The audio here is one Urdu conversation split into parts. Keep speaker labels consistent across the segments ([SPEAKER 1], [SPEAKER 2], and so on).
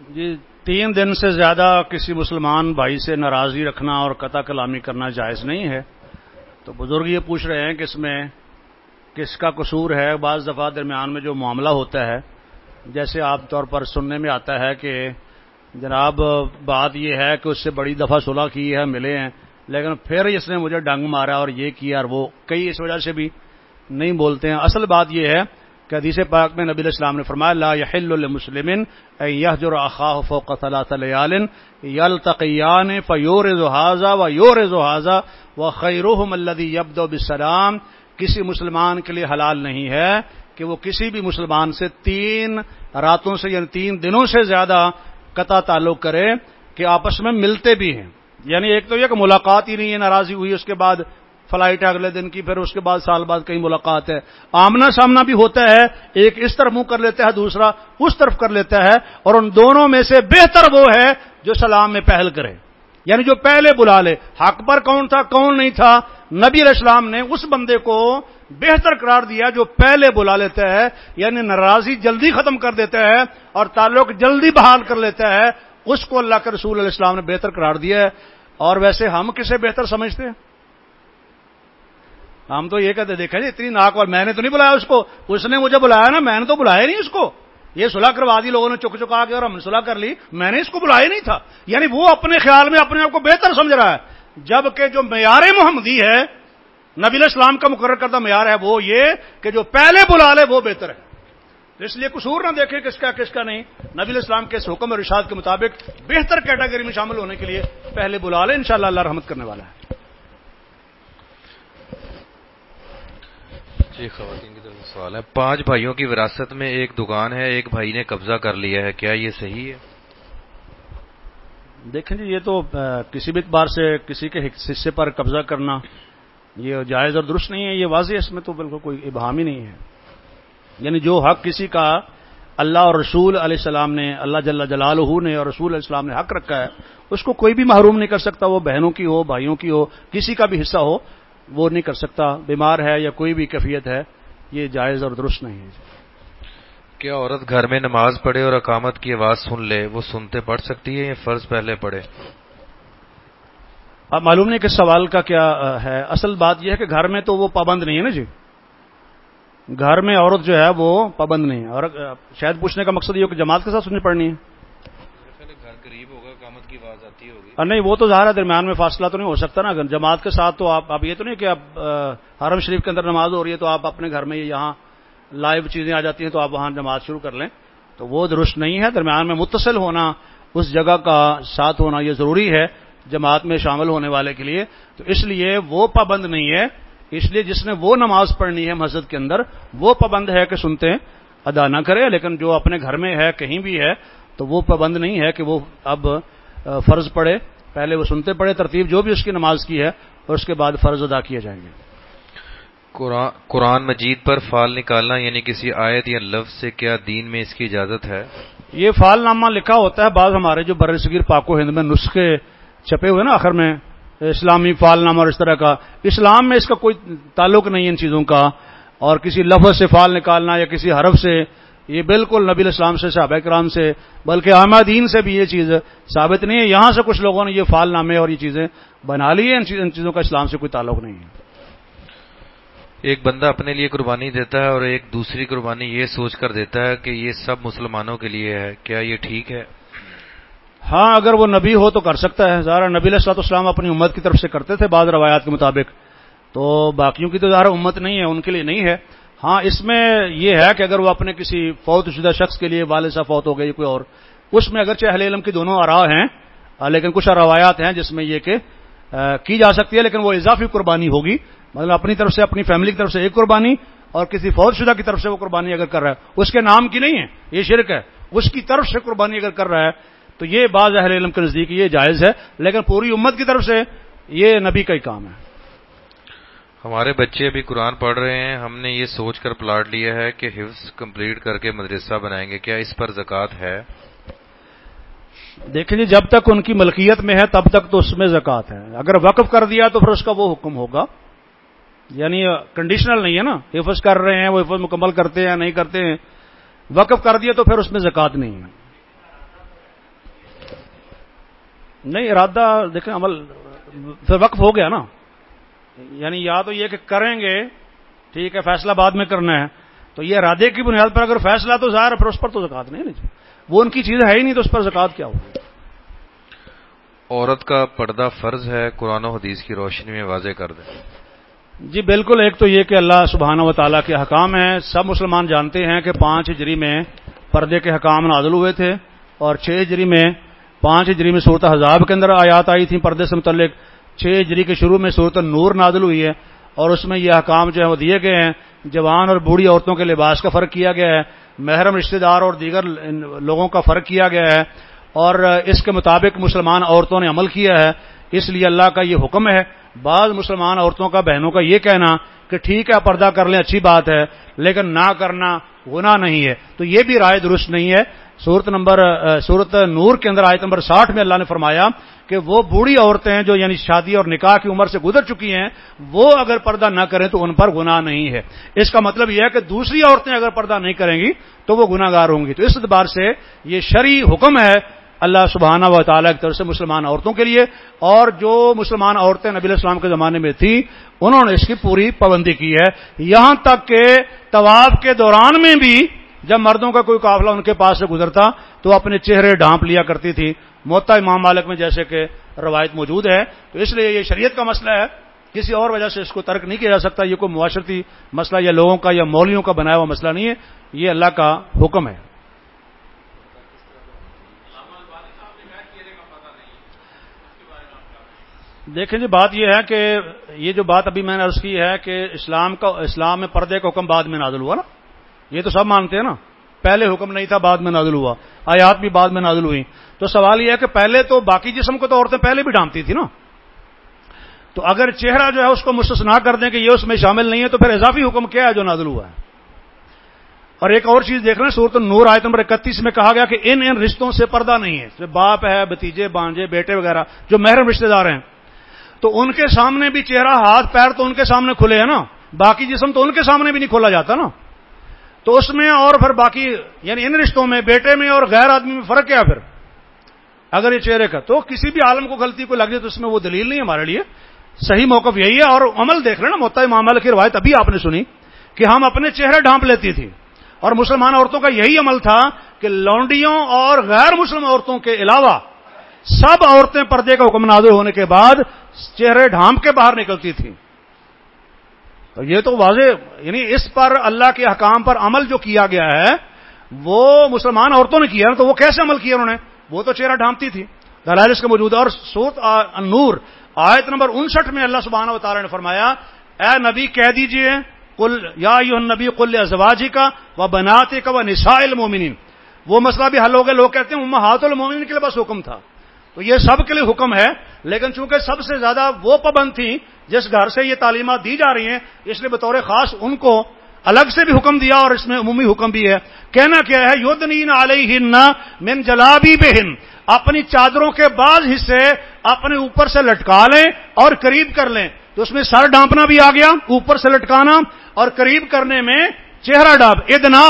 [SPEAKER 1] جی تین دن سے زیادہ کسی مسلمان بھائی سے ناراضی رکھنا اور قطع کلامی کرنا جائز نہیں ہے۔ تو بزرگ یہ پوچھ رہے ہیں کہ اس میں کس کا قصور ہے؟ بعض دفعہ درمیان میں جو معاملہ ہوتا ہے، جیسے عام طور پر سننے میں آتا ہے کہ جناب، بات یہ ہے کہ اس سے بڑی دفعہ صلح کی ہے، ملے ہیں، لیکن پھر اس نے مجھے ڈنگ مارا اور یہ کیا، اور وہ کئی اس وجہ سے بھی نہیں بولتے ہیں۔ اصل بات یہ ہے کہ حدیث پاک میں نبی السلام نے فرمایا، لا يحل للمسلم ان يهجر اخاه فوق ثلاث ليال يلتقيان فيورز هذا ويورز هذا وخيرهم الذي يبدو بالسلام، کسی مسلمان کے لیے حلال نہیں ہے کہ وہ کسی بھی مسلمان سے تین راتوں سے یعنی تین دنوں سے زیادہ قطع تعلق کرے کہ آپس میں ملتے بھی ہیں۔ یعنی ایک تو یہ کہ ملاقات ہی نہیں ہے، ناراضی ہوئی اس کے بعد فلائٹ ہے اگلے دن کی، پھر اس کے بعد سال بعد کہیں ملاقات ہے۔ آمنا سامنا بھی ہوتا ہے، ایک اس طرف منہ کر لیتا ہے، دوسرا اس طرف کر لیتا ہے، اور ان دونوں میں سے بہتر وہ ہے جو سلام میں پہل کرے۔ یعنی جو پہلے بلا لے۔ حق پر کون تھا، کون نہیں تھا؟ نبی علیہ السلام نے اس بندے کو بہتر قرار دیا جو پہلے بلا لیتا ہے یعنی ناراضی جلدی ختم کر دیتا ہے اور تعلق جلدی بحال کر لیتا ہے۔ اس کو اللہ کے رسول علیہ السلام نے بہتر قرار دیا ہے۔ اور ویسے ہم کسے بہتر سمجھتے ہیں؟ ہم تو یہ کہتے دیکھا جی اتنی ناک اور میں نے تو نہیں بلایا اس کو۔ اس نے مجھے بلایا نا، میں نے تو بلایا نہیں اس کو۔ یہ سلاح کروا دی، لوگوں نے چک چکا کے اور ہم نے سلاح کر لی۔ میں نے اس کو بلایا نہیں تھا۔ یعنی وہ اپنے خیال میں اپنے آپ کو بہتر سمجھ رہا ہے۔ جبکہ جو معیار محمدی ہے، نبی اسلام کا مقرر کردہ معیار ہے وہ یہ کہ جو پہلے بلا لے وہ بہتر ہے۔ اس لیے قصور نہ دیکھیں کس کا کس کا نہیں۔ نبی اسلام کے حکم اور ارشاد کے مطابق بہتر کیٹاگری میں شامل ہونے کے لیے پہلے بلا لے، انشاءاللہ اللہ رحمت کرنے والا ہے۔
[SPEAKER 2] جی خواتین کی طرف سوال ہے۔ پانچ بھائیوں کی وراثت میں ایک دکان ہے، ایک بھائی نے قبضہ کر لیا ہے، کیا یہ صحیح ہے؟
[SPEAKER 1] دیکھیں جی یہ تو کسی بھی اعتبار سے کسی کے حصے پر قبضہ کرنا یہ جائز اور درست نہیں ہے، یہ واضح اس میں تو بالکل کوئی ابہام ہی نہیں ہے۔ یعنی جو حق کسی کا اللہ اور رسول علیہ السلام نے، اللہ جل جلال نے اور رسول علیہ السلام نے حق رکھا ہے، اس کو کوئی بھی محروم نہیں کر سکتا، وہ بہنوں کی ہو، بھائیوں کی ہو، کسی کا بھی حصہ ہو۔ وہ نہیں کر سکتا بیمار ہے یا کوئی بھی کیفیت ہے یہ جائز اور درست نہیں ہے۔
[SPEAKER 2] کیا عورت گھر میں نماز پڑھے اور اقامت کی آواز سن لے وہ سنتے پڑھ سکتی ہے یا فرض پہلے پڑھے؟
[SPEAKER 1] اب معلوم نہیں کہ سوال کا کیا ہے۔ اصل بات یہ ہے کہ گھر میں تو وہ پابند نہیں ہے نا جی۔ گھر میں عورت جو ہے وہ پابند نہیں ہے۔ اور شاید پوچھنے کا مقصد یہ ہو کہ جماعت کے ساتھ سننی پڑنی ہے
[SPEAKER 2] گھر قریب ہوگا اقامت کی آواز
[SPEAKER 1] نہیں، وہ تو ظاہر ہے درمیان میں فاصلہ تو نہیں ہو سکتا نا۔ جماعت کے ساتھ تو آپ، اب یہ تو نہیں کہ اب حرم شریف کے اندر نماز ہو رہی ہے تو آپ اپنے گھر میں یہاں لائیو چیزیں آ جاتی ہیں تو آپ وہاں نماز شروع کر لیں۔ تو وہ درست نہیں ہے۔ درمیان میں متصل ہونا، اس جگہ کا ساتھ ہونا یہ ضروری ہے جماعت میں شامل ہونے والے کے لیے۔ تو اس لیے وہ پابند نہیں ہے۔ اس لیے جس نے وہ نماز پڑھنی ہے مسجد کے اندر، وہ پابند ہے کہ سنتے، ادا نہ کرے۔ لیکن جو اپنے گھر میں ہے، کہیں بھی ہے، تو وہ پابند نہیں ہے کہ وہ اب فرض پڑھے پہلے وہ سنتے پڑھے ترتیب جو بھی اس کی نماز کی ہے اور اس کے بعد فرض ادا کیے جائیں گے۔
[SPEAKER 2] قرآن مجید پر فال نکالنا یعنی کسی آیت یا لفظ سے کیا دین میں اس کی اجازت ہے؟
[SPEAKER 1] یہ فال نامہ لکھا ہوتا ہے بعض ہمارے جو بر صغیر پاک و ہند میں نسخے چھپے ہوئے نا آخر میں اسلامی فال نامہ اور اس طرح کا۔ اسلام میں اس کا کوئی تعلق نہیں ہے ان چیزوں کا اور کسی لفظ سے فال نکالنا یا کسی حرف سے یہ بالکل نبی الاسلام سے صحابہ کرام سے بلکہ احمدین سے بھی یہ چیز ثابت نہیں ہے۔ یہاں سے کچھ لوگوں نے یہ فال نامے اور یہ چیزیں بنا لی ہیں۔ ان چیزوں کا اسلام سے کوئی تعلق نہیں ہے۔
[SPEAKER 2] ایک بندہ اپنے لیے قربانی دیتا ہے اور ایک دوسری قربانی یہ سوچ کر دیتا ہے کہ یہ سب مسلمانوں کے لیے ہے۔ کیا یہ ٹھیک ہے؟
[SPEAKER 1] ہاں اگر وہ نبی ہو تو کر سکتا ہے۔ ظاہر نبی علیہ السلام اپنی امت کی طرف سے کرتے تھے بعض روایات کے مطابق۔ تو باقیوں کی تو ظاہر امت نہیں ہے ان کے لیے نہیں ہے۔ ہاں اس میں یہ ہے کہ اگر وہ اپنے کسی فوت شدہ شخص کے لیے والد صاحب فوت ہو گئی کوئی اور، اس میں اگرچہ اہل علم کی دونوں آرا ہیں لیکن کچھ روایات ہیں جس میں یہ کہ کی جا سکتی ہے، لیکن وہ اضافی قربانی ہوگی۔ مطلب اپنی طرف سے، اپنی فیملی کی طرف سے ایک قربانی اور کسی فوج شدہ کی طرف سے وہ قربانی اگر کر رہا ہے۔ اس کے نام کی نہیں ہے، یہ شرک ہے۔ اس کی طرف سے قربانی اگر کر رہا ہے، تو یہ بعض اہل علم کے نزدیک یہ جائز ہے، لیکن پوری امت کی طرف سے یہ نبی کا ہی کام ہے۔
[SPEAKER 2] ہمارے بچے ابھی قرآن پڑھ رہے ہیں، ہم نے یہ سوچ کر پلاٹ لیا ہے کہ حفظ کمپلیٹ کر کے مدرسہ بنائیں گے۔ کیا اس پر زکوٰۃ ہے؟
[SPEAKER 1] دیکھیں جی جب تک ان کی ملکیت میں ہے، تب تک تو اس میں زکوٰۃ ہے۔ اگر وقف کر دیا تو پھر اس کا وہ حکم ہوگا۔ یعنی کنڈیشنل نہیں ہے نا، حفظ کر رہے ہیں، وہ حفظ مکمل کرتے ہیں نہیں کرتے ہیں۔ وقف کر دیا تو پھر اس میں زکوٰۃ نہیں ہے۔ نہیں، ارادہ دیکھیں، عمل پھر وقف ہو گیا نا۔ یعنی یا تو یہ کہ کریں گے ٹھیک ہے فیصلہ بعد میں کرنا ہے تو یہ ارادے کی بنیاد پر اگر فیصلہ تو ظاہر ہے پھر اس پر تو زکات نہیں وہ ان کی چیز ہے ہی نہیں تو اس پر زکات کیا ہوگی
[SPEAKER 2] عورت کا پردہ فرض ہے قرآن و حدیث کی روشنی میں واضح کر دیں۔
[SPEAKER 1] جی بالکل ایک تو یہ کہ اللہ سبحانہ و تعالیٰ کے حکام ہیں۔ سب مسلمان جانتے ہیں کہ پانچ ہجری میں پردے کے حکام نازل ہوئے تھے اور چھ ہجری میں پانچ ہجری میں صورت حزاب کے اندر آیات آئی تھیں پردے سے متعلق۔ چھ ہجری کے شروع میں صورت نور نازل ہوئی ہے اور اس میں یہ حکام جو ہے وہ دیے گئے ہیں، جوان اور بوڑھی عورتوں کے لباس کا فرق کیا گیا ہے، محرم رشتہ دار اور دیگر لوگوں کا فرق کیا گیا ہے، اور اس کے مطابق مسلمان عورتوں نے عمل کیا ہے، اس لیے اللہ کا یہ حکم ہے۔ بعض مسلمان عورتوں کا، بہنوں کا یہ کہنا کہ ٹھیک ہے، پردہ کر لیں، اچھی بات ہے، لیکن نہ کرنا گناہ نہیں ہے۔ تو یہ بھی رائے درست نہیں ہے۔ صورت نمبر صورت نور کے اندر آیت نمبر ساٹھ میں اللہ نے فرمایا کہ وہ بوڑھی عورتیں جو یعنی شادی اور نکاح کی عمر سے گزر چکی ہیں، وہ اگر پردہ نہ کریں تو ان پر گناہ نہیں ہے۔ اس کا مطلب یہ ہے کہ دوسری عورتیں اگر پردہ نہیں کریں گی تو وہ گناہ گار ہوں گی۔ تو اس اعتبار سے یہ شرعی حکم ہے اللہ سبحانہ و تعالیٰ کی طرف سے مسلمان عورتوں کے لیے۔ اور جو مسلمان عورتیں نبی السلام کے زمانے میں تھیں، انہوں نے اس کی پوری پابندی کی ہے۔ یہاں تک کہ طواب کے دوران میں بھی جب مردوں کا کوئی قافلہ ان کے پاس سے گزرتا تو اپنے چہرے ڈھانپ لیا کرتی تھی۔ موتا امام مالک میں جیسے کہ روایت موجود ہے، تو اس لیے یہ شریعت کا مسئلہ ہے۔ کسی اور وجہ سے اس کو ترک نہیں کیا جا سکتا، یہ کوئی معاشرتی مسئلہ یا لوگوں کا یا مولیوں کا بنایا ہوا مسئلہ نہیں ہے، یہ اللہ کا حکم ہے۔ دیکھیں جی بات یہ ہے کہ یہ جو بات ابھی میں نے عرض کی ہے کہ اسلام کا، اسلام میں پردے کا حکم بعد میں نازل ہوا نا۔ یہ تو سب مانتے ہیں نا۔ پہلے حکم نہیں تھا، بعد میں نازل ہوا۔ آیات بھی بعد میں نازل ہوئی تو سوال یہ ہے کہ پہلے تو باقی جسم کو تو عورتیں پہلے بھی ڈانپتی تھی نا۔ تو اگر چہرہ جو ہے اس کو مستثنا کر دیں کہ یہ اس میں شامل نہیں ہے، تو پھر اضافی حکم کیا ہے جو نازل ہوا ہے۔ اور ایک اور چیز دیکھ رہے ہیں صورت نور آیت نمبر اکتیس میں کہا گیا کہ ان ان رشتوں سے پردہ نہیں ہے۔ باپ ہے بتیجے بانجے بیٹے وغیرہ جو محرم رشتے دار ہیں۔ تو ان کے سامنے بھی چہرہ، ہاتھ، پیر تو ان کے سامنے کھلے ہیں نا۔ باقی جسم تو ان کے سامنے بھی نہیں کھولا جاتا نا۔ تو اس میں اور پھر باقی یعنی ان رشتوں میں، بیٹے میں اور غیر آدمی میں فرق کیا پھر؟ اگر یہ چہرے کا، تو کسی بھی عالم کو غلطی کو لگ جائے تو اس میں وہ دلیل نہیں ہمارے لیے۔ صحیح موقف یہی ہے اور عمل دیکھ رہے نا محتا معاملہ کی روایت ابھی آپ نے سنی کہ ہم اپنے چہرے ڈھانپ لیتی تھی۔ اور مسلمان عورتوں کا یہی عمل تھا کہ لونڈیوں اور غیر مسلم عورتوں کے علاوہ سب عورتیں پردے کا حکم نازل ہونے کے بعد چہرے ڈھانپ کے باہر نکلتی تھیں۔ تو یہ تو واضح یعنی اس پر اللہ کے حکام پر عمل جو کیا گیا ہے، وہ مسلمان عورتوں نے کیا تو وہ کیسے عمل کیا انہوں نے؟ وہ تو چہرہ ڈھانپتی تھی۔ دلائل اس کا موجود ہے اور سوت نور آیت نمبر انسٹھ میں اللہ سبحانہ و تعالی نے فرمایا، اے نبی کہہ دیجیے کل یا نبی کل ازواجی کا و بناتے کا و نسا المومنین وہ مسئلہ بھی حل ہو گیا۔ لوگ کہتے ہیں محات المومن کے لیے بس حکم تھا۔ تو یہ سب کے لیے حکم ہے، لیکن چونکہ سب سے زیادہ وہ پابند تھیں جس گھر سے یہ تعلیمات دی جا رہی ہیں، اس لیے بطور خاص ان کو الگ سے بھی حکم دیا اور اس میں عمومی حکم بھی ہے۔ کہنا کیا ہے یودھ نین علیہ من جلابی بہن، اپنی چادروں کے بعض حصے اپنے اوپر سے لٹکا لیں اور قریب کر لیں۔ تو اس میں سر ڈانپنا بھی آ گیا، اوپر سے لٹکانا اور قریب کرنے میں چہرہ ڈانپ۔ ادنا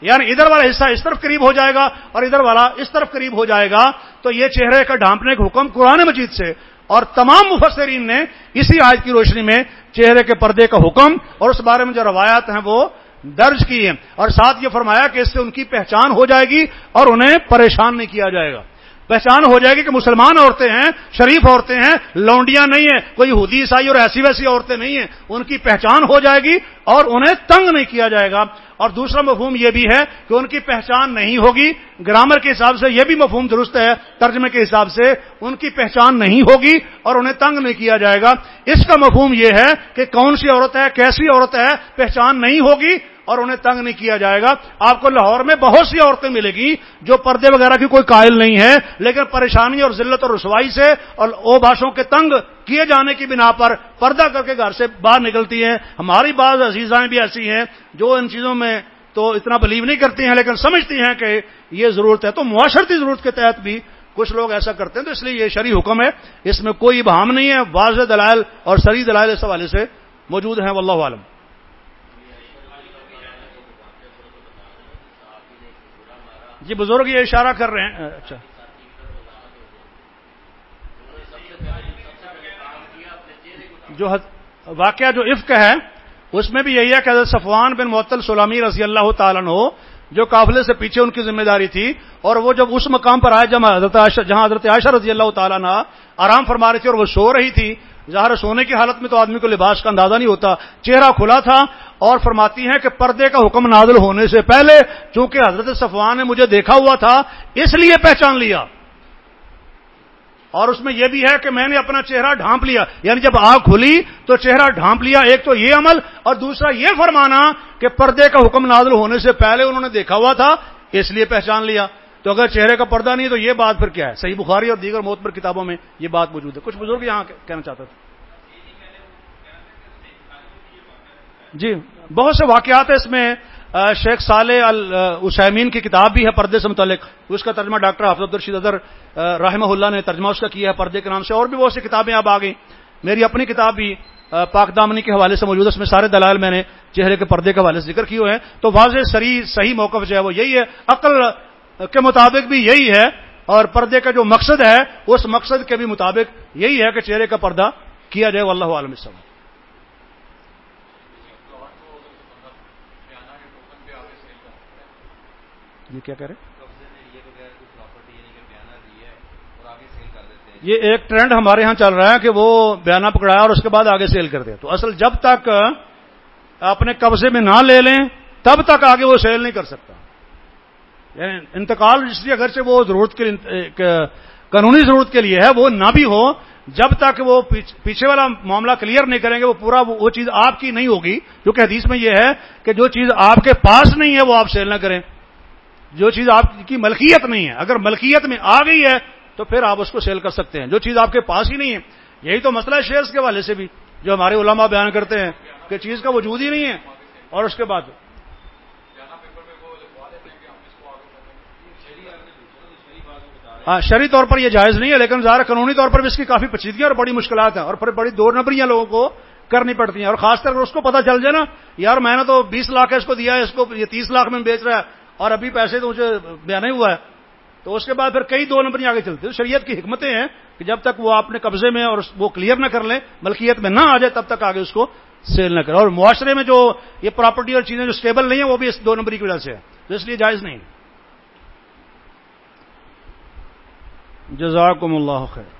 [SPEAKER 1] یعنی ادھر والا حصہ اس طرف قریب ہو جائے گا اور ادھر والا اس طرف قریب ہو جائے گا، تو یہ چہرے کا ڈھانپنے کا حکم قرآن مجید سے۔ اور تمام مفسرین نے اسی آج کی روشنی میں چہرے کے پردے کا حکم اور اس بارے میں جو روایات ہیں وہ درج کی ہیں۔ اور ساتھ یہ فرمایا کہ اس سے ان کی پہچان ہو جائے گی اور انہیں پریشان نہیں کیا جائے گا۔ پہچان ہو جائے گی کہ مسلمان عورتیں ہیں، شریف عورتیں ہیں، لونڈیاں نہیں ہیں، کوئی حدی عیسائی اور ایسی ویسی عورتیں نہیں ہیں۔ ان کی پہچان ہو جائے گی اور انہیں تنگ نہیں کیا جائے گا۔ اور دوسرا مفہوم یہ بھی ہے کہ ان کی پہچان نہیں ہوگی۔ گرامر کے حساب سے یہ بھی مفہوم درست ہے، ترجمے کے حساب سے ان کی پہچان نہیں ہوگی اور انہیں تنگ نہیں کیا جائے گا۔ اس کا مفہوم یہ ہے کہ کون سی عورت ہے، کیسی عورت ہے، پہچان نہیں ہوگی۔ اور انہیں تنگ نہیں کیا جائے گا۔ آپ کو لاہور میں بہت سی عورتیں ملے گی جو پردے وغیرہ کی کوئی قائل نہیں ہے لیکن پریشانی اور ذلت اور رسوائی سے اور او باشوں کے تنگ کیے جانے کی بنا پر پردہ کر کے گھر سے باہر نکلتی ہیں۔ ہماری بعض عزیزائیں بھی ایسی ہیں جو ان چیزوں میں تو اتنا بلیو نہیں کرتی ہیں، لیکن سمجھتی ہیں کہ یہ ضرورت ہے۔ تو معاشرتی ضرورت کے تحت بھی کچھ لوگ ایسا کرتے ہیں۔ تو اس لیے یہ شرح حکم ہے۔ اس میں کوئی بہام نہیں ہے۔ واضح دلائل اور سری دلائل اس حوالے سے موجود ہیں۔ واللہ عالم۔ جی بزرگ یہ اشارہ کر رہے ہیں اچھا۔ جو واقعہ جو عفق ہے، اس میں بھی یہی ہے کہ حضرت صفوان بن معطل سلامی رضی اللہ تعالیٰ ہو جو قافلے سے پیچھے ان کی ذمہ داری تھی، اور وہ جب اس مقام پر آئے، جب حضرت جہاں حضرت عائشہ رضی اللہ تعالیٰ نے آرام فرما رہی تھی اور وہ سو رہی تھی ظاہر سونے کی حالت میں تو آدمی کو لباس کا اندازہ نہیں ہوتا، چہرہ کھلا تھا اور فرماتی ہیں کہ پردے کا حکم نازل ہونے سے پہلے چونکہ حضرت صفوان نے مجھے دیکھا ہوا تھا، اس لیے پہچان لیا۔ اور اس میں یہ بھی ہے کہ میں نے اپنا چہرہ ڈھانپ لیا۔ یعنی جب آگ کھلی تو چہرہ ڈھانپ لیا، ایک تو یہ عمل اور دوسرا یہ فرمانا کہ پردے کا حکم نازل ہونے سے پہلے انہوں نے دیکھا ہوا تھا، اس لیے پہچان لیا۔ تو اگر چہرے کا پردہ نہیں تو یہ بات پھر کیا ہے؟ صحیح بخاری اور دیگر موت پر کتابوں میں یہ بات موجود ہے۔ کچھ بزرگ یہاں کہنا چاہتا تھا جی بہت سے واقعات ہیں اس میں شیخ صالح السمین کی کتاب بھی ہے، پردے سے متعلق۔ اس کا ترجمہ ڈاکٹر حافظ الرشید اظہر رحمہ اللہ نے ترجمہ اس کا کیا ہے، پردے کے نام سے۔ اور بھی بہت سی کتابیں اب آ گئی میری اپنی کتاب بھی پاک دامنی کے حوالے سے موجود ہے۔ اس میں سارے دلائل میں نے چہرے کے پردے کے حوالے سے ذکر کیے ہوئے ہیں۔ تو واضح سری صحیح موقف جو ہے وہ یہی ہے۔ عقل کے مطابق بھی یہی ہے اور پردے کا جو مقصد ہے، اس مقصد کے بھی مطابق یہی ہے کہ چہرے کا پردہ کیا جائے اللہ عالم السلام یہ کیا کہہ رہے یہ ایک ٹرینڈ ہمارے ہاں چل رہا ہے کہ وہ بیانہ پکڑایا اور اس کے بعد آگے سیل کر دے تو اصل جب تک اپنے قبضے میں نہ لے لیں، تب تک آگے وہ سیل نہیں کر سکتا۔ یعنی انتقال رجسٹری اگرچہ وہ ضرورت کے قانونی ضرورت کے لیے ہے، وہ نہ بھی ہو، جب تک وہ پیچھے والا معاملہ کلیئر نہیں کریں گے، وہ پورا وہ چیز آپ کی نہیں ہوگی، کیونکہ حدیث میں یہ ہے کہ جو چیز آپ کے پاس نہیں ہے، وہ آپ سیل نہ کریں۔ جو چیز آپ کی ملکیت نہیں ہے، اگر ملکیت میں آ گئی ہے، تو پھر آپ اس کو سیل کر سکتے ہیں۔ جو چیز آپ کے پاس ہی نہیں ہے، یہی تو مسئلہ ہے شیئرس کے والے سے بھی، جو ہمارے علماء بیان کرتے ہیں کہ چیز کا وجود ہی نہیں ہے۔ اور اس کے بعد ہاں شری طور پر یہ جائز نہیں ہے، لیکن ظاہر قانونی طور پر بھی اس کی کافی پچیدگیاں اور بڑی مشکلات ہیں اور پھر بڑی دو نبریاں لوگوں کو کرنی پڑتی ہیں۔ اور خاص طور پر اس کو پتا چل جائے نا، یار میں نے تو بیس لاکھ اس کو دیا ہے، اس کو یہ تیس لاکھ میں بیچ رہا ہے اور ابھی پیسے تو مجھے بیان نہیں ہوا ہے۔ تو اس کے بعد پھر کئی دو نمبر آگے چلتے ہیں۔ شریعت کی حکمتیں ہیں کہ جب تک وہ اپنے قبضے میں اور وہ کلیئر نہ کر لیں، ملکیت میں نہ آ جائے، تب تک آگے اس کو سیل نہ کرے۔ اور معاشرے میں جو یہ پراپرٹی اور چیزیں جو اسٹیبل نہیں ہیں، وہ بھی اس دو نمبر کی وجہ سے ہے اس لیے جائز نہیں۔ جزاکم اللہ خیر۔